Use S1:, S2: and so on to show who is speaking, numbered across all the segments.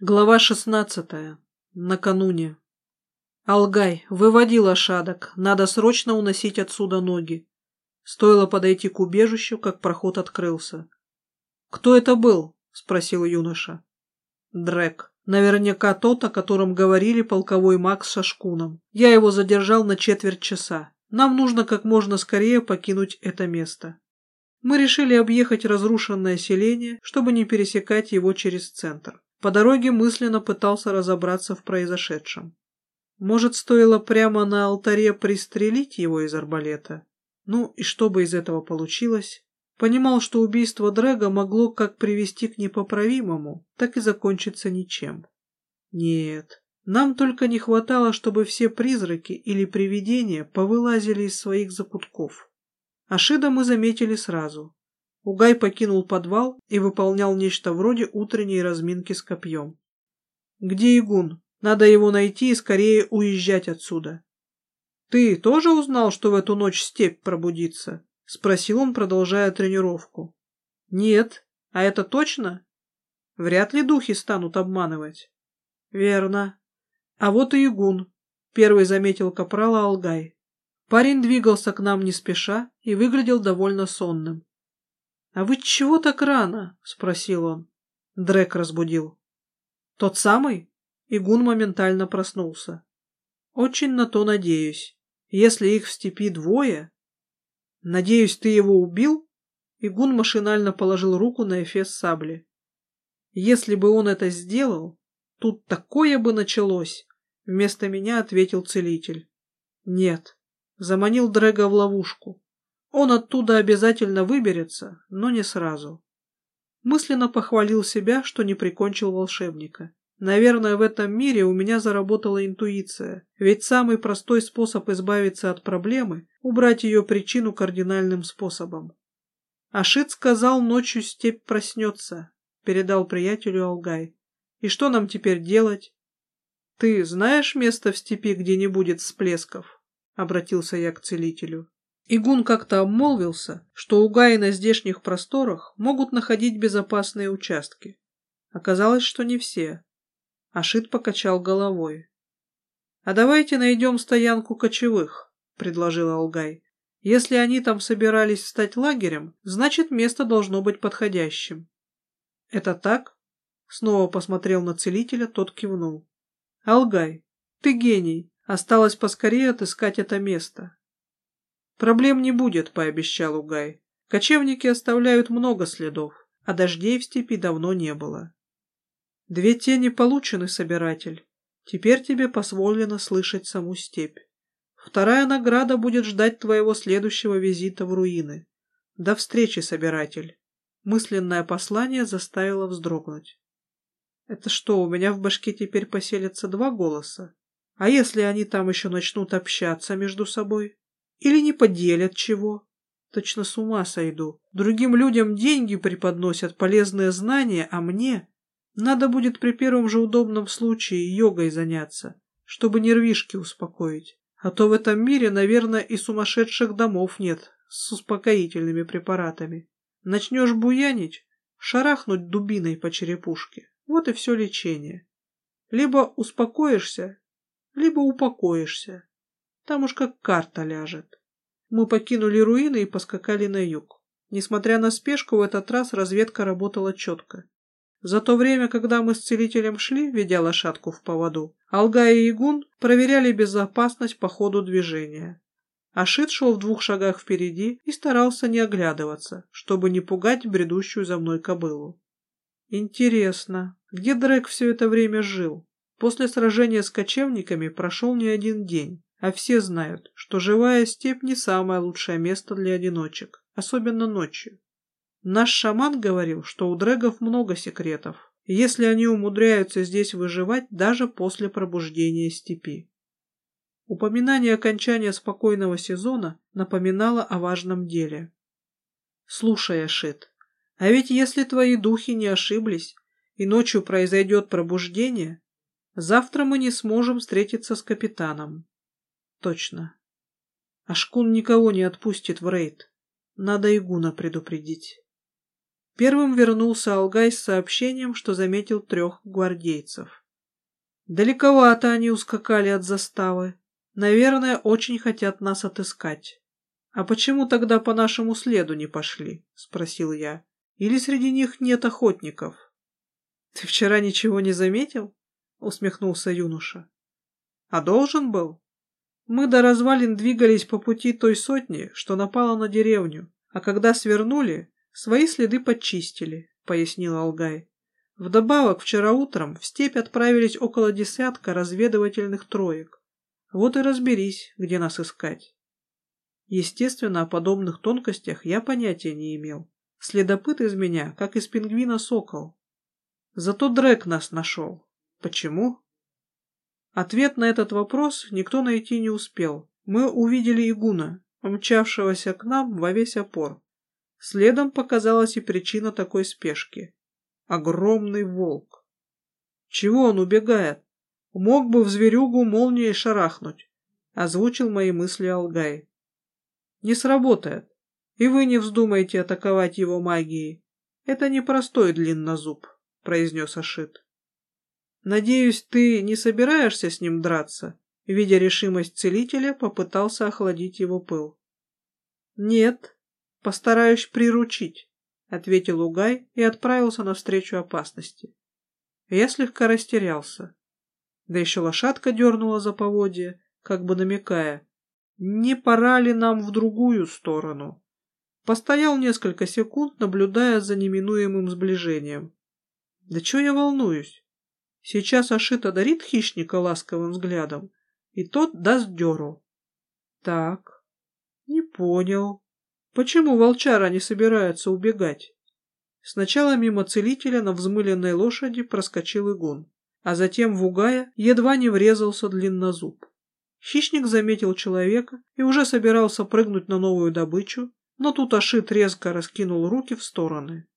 S1: Глава шестнадцатая. Накануне. Алгай, выводи лошадок. Надо срочно уносить отсюда ноги. Стоило подойти к убежищу, как проход открылся. «Кто это был?» — спросил юноша. Дрек. Наверняка тот, о котором говорили полковой маг со шкуном. Я его задержал на четверть часа. Нам нужно как можно скорее покинуть это место. Мы решили объехать разрушенное селение, чтобы не пересекать его через центр. По дороге мысленно пытался разобраться в произошедшем. Может, стоило прямо на алтаре пристрелить его из арбалета? Ну, и что бы из этого получилось? Понимал, что убийство Дрэга могло как привести к непоправимому, так и закончиться ничем. Нет, нам только не хватало, чтобы все призраки или привидения повылазили из своих закутков. Ашида мы заметили сразу. Угай покинул подвал и выполнял нечто вроде утренней разминки с копьем. «Где Игун? Надо его найти и скорее уезжать отсюда». «Ты тоже узнал, что в эту ночь степь пробудится?» — спросил он, продолжая тренировку. «Нет. А это точно?» «Вряд ли духи станут обманывать». «Верно. А вот и Игун», — первый заметил капрала Алгай. Парень двигался к нам не спеша и выглядел довольно сонным. «А вы чего так рано?» — спросил он. Дрек разбудил. «Тот самый?» Игун моментально проснулся. «Очень на то надеюсь. Если их в степи двое...» «Надеюсь, ты его убил?» Игун машинально положил руку на эфес сабли. «Если бы он это сделал, тут такое бы началось!» Вместо меня ответил целитель. «Нет». Заманил Дрэга в ловушку. Он оттуда обязательно выберется, но не сразу. Мысленно похвалил себя, что не прикончил волшебника. Наверное, в этом мире у меня заработала интуиция, ведь самый простой способ избавиться от проблемы – убрать ее причину кардинальным способом. Ашит сказал, ночью степь проснется, передал приятелю Алгай. И что нам теперь делать? Ты знаешь место в степи, где не будет всплесков? Обратился я к целителю. Игун как-то обмолвился, что у Гаи на здешних просторах могут находить безопасные участки. Оказалось, что не все. Ашит покачал головой. «А давайте найдем стоянку кочевых», — предложил Алгай. «Если они там собирались встать лагерем, значит, место должно быть подходящим». «Это так?» — снова посмотрел на целителя, тот кивнул. «Алгай, ты гений. Осталось поскорее отыскать это место. «Проблем не будет», — пообещал Угай. «Кочевники оставляют много следов, а дождей в степи давно не было». «Две тени получены, собиратель. Теперь тебе позволено слышать саму степь. Вторая награда будет ждать твоего следующего визита в руины. До встречи, собиратель». Мысленное послание заставило вздрогнуть. «Это что, у меня в башке теперь поселятся два голоса? А если они там еще начнут общаться между собой?» Или не поделят чего. Точно с ума сойду. Другим людям деньги преподносят, полезные знания, а мне... Надо будет при первом же удобном случае йогой заняться, чтобы нервишки успокоить. А то в этом мире, наверное, и сумасшедших домов нет с успокоительными препаратами. Начнешь буянить, шарахнуть дубиной по черепушке. Вот и все лечение. Либо успокоишься, либо упокоишься. Там уж как карта ляжет. Мы покинули руины и поскакали на юг. Несмотря на спешку, в этот раз разведка работала четко. За то время, когда мы с целителем шли, ведя лошадку в поводу, Алга и Игун проверяли безопасность по ходу движения. Ашит шел в двух шагах впереди и старался не оглядываться, чтобы не пугать бредущую за мной кобылу. Интересно, где Дрек все это время жил? После сражения с кочевниками прошел не один день. А все знают, что живая степь не самое лучшее место для одиночек, особенно ночью. Наш шаман говорил, что у дрэгов много секретов, если они умудряются здесь выживать даже после пробуждения степи. Упоминание окончания спокойного сезона напоминало о важном деле. «Слушай, Ашит, а ведь если твои духи не ошиблись, и ночью произойдет пробуждение, завтра мы не сможем встретиться с капитаном. Точно. Ашкун никого не отпустит в рейд. Надо Игуна предупредить. Первым вернулся Алгай с сообщением, что заметил трех гвардейцев. Далековато они ускакали от заставы. Наверное, очень хотят нас отыскать. «А почему тогда по нашему следу не пошли?» — спросил я. «Или среди них нет охотников?» «Ты вчера ничего не заметил?» — усмехнулся юноша. «А должен был?» Мы до развалин двигались по пути той сотни, что напала на деревню, а когда свернули, свои следы подчистили, — пояснил Алгай. Вдобавок, вчера утром в степь отправились около десятка разведывательных троек. Вот и разберись, где нас искать. Естественно, о подобных тонкостях я понятия не имел. Следопыт из меня, как из пингвина сокол. Зато Дрэк нас нашел. Почему? Ответ на этот вопрос никто найти не успел. Мы увидели Игуна, мчавшегося к нам во весь опор. Следом показалась и причина такой спешки. Огромный волк. Чего он убегает? Мог бы в зверюгу молнией шарахнуть, озвучил мои мысли Алгай. Не сработает, и вы не вздумаете атаковать его магией. Это непростой длиннозуб, произнес Ашит. Надеюсь, ты не собираешься с ним драться? Видя решимость целителя, попытался охладить его пыл. Нет, постараюсь приручить. — ответил Угай и отправился навстречу опасности. Я слегка растерялся. Да еще лошадка дернула за поводья, как бы намекая, не пора ли нам в другую сторону. Постоял несколько секунд, наблюдая за неминуемым сближением. Да чего я волнуюсь? Сейчас Ашит одарит хищника ласковым взглядом, и тот даст дёру. Так, не понял. Почему волчара не собирается убегать? Сначала мимо целителя на взмыленной лошади проскочил игун, а затем в угая едва не врезался длиннозуб. Хищник заметил человека и уже собирался прыгнуть на новую добычу, но тут Ашит резко раскинул руки в стороны.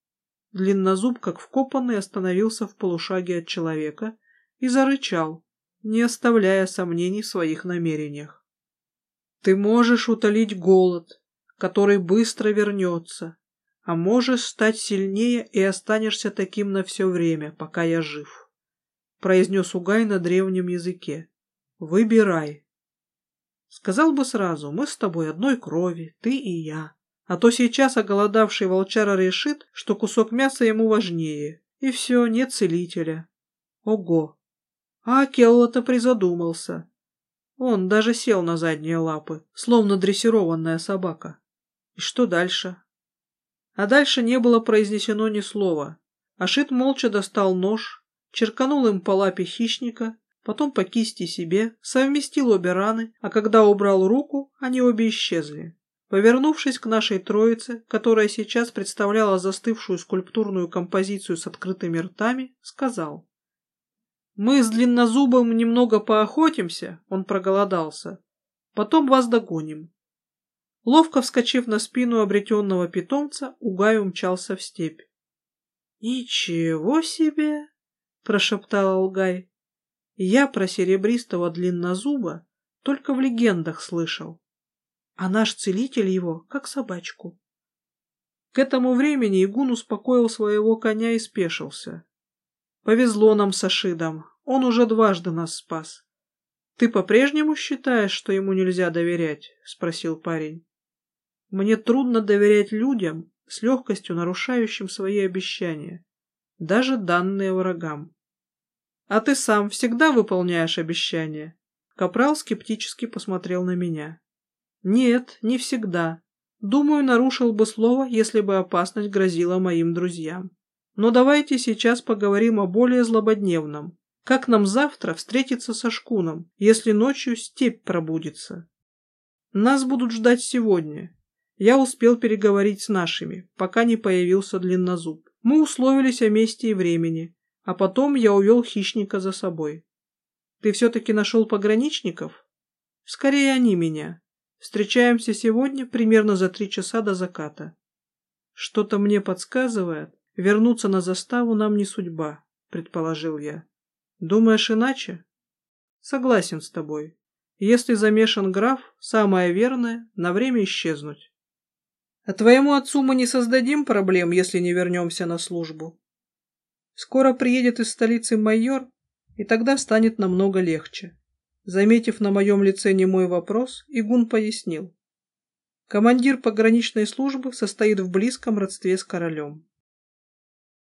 S1: Длиннозуб, как вкопанный, остановился в полушаге от человека и зарычал, не оставляя сомнений в своих намерениях. «Ты можешь утолить голод, который быстро вернется, а можешь стать сильнее и останешься таким на все время, пока я жив», — произнес Угай на древнем языке. «Выбирай». Сказал бы сразу, мы с тобой одной крови, ты и я. А то сейчас оголодавший волчара решит, что кусок мяса ему важнее. И все, нет целителя. Ого! А Келла-то призадумался. Он даже сел на задние лапы, словно дрессированная собака. И что дальше? А дальше не было произнесено ни слова. Ашит молча достал нож, черканул им по лапе хищника, потом по кисти себе, совместил обе раны, а когда убрал руку, они обе исчезли. Повернувшись к нашей троице, которая сейчас представляла застывшую скульптурную композицию с открытыми ртами, сказал. «Мы с Длиннозубом немного поохотимся, он проголодался. Потом вас догоним. Ловко вскочив на спину обретенного питомца, Угай умчался в степь. «Ничего себе!» — прошептал Алгай. «Я про серебристого длиннозуба только в легендах слышал, а наш целитель его как собачку». К этому времени Игун успокоил своего коня и спешился. «Повезло нам с Ашидом, он уже дважды нас спас». «Ты по-прежнему считаешь, что ему нельзя доверять?» — спросил парень. Мне трудно доверять людям, с легкостью нарушающим свои обещания, даже данные врагам. А ты сам всегда выполняешь обещания? Капрал скептически посмотрел на меня. Нет, не всегда. Думаю, нарушил бы слово, если бы опасность грозила моим друзьям. Но давайте сейчас поговорим о более злободневном. Как нам завтра встретиться со шкуном, если ночью степь пробудится? Нас будут ждать сегодня, я успел переговорить с нашими, пока не появился длиннозуб. Мы условились о месте и времени, а потом я увел хищника за собой. Ты все-таки нашел пограничников? Скорее они меня. Встречаемся сегодня примерно за три часа до заката. Что-то мне подсказывает, вернуться на заставу нам не судьба, предположил я. Думаешь иначе? Согласен с тобой. Если замешан граф, самое верное — на время исчезнуть. А твоему отцу мы не создадим проблем, если не вернемся на службу. Скоро приедет из столицы майор, и тогда станет намного легче. Заметив на моем лице немой вопрос, Игун пояснил. Командир пограничной службы состоит в близком родстве с королем.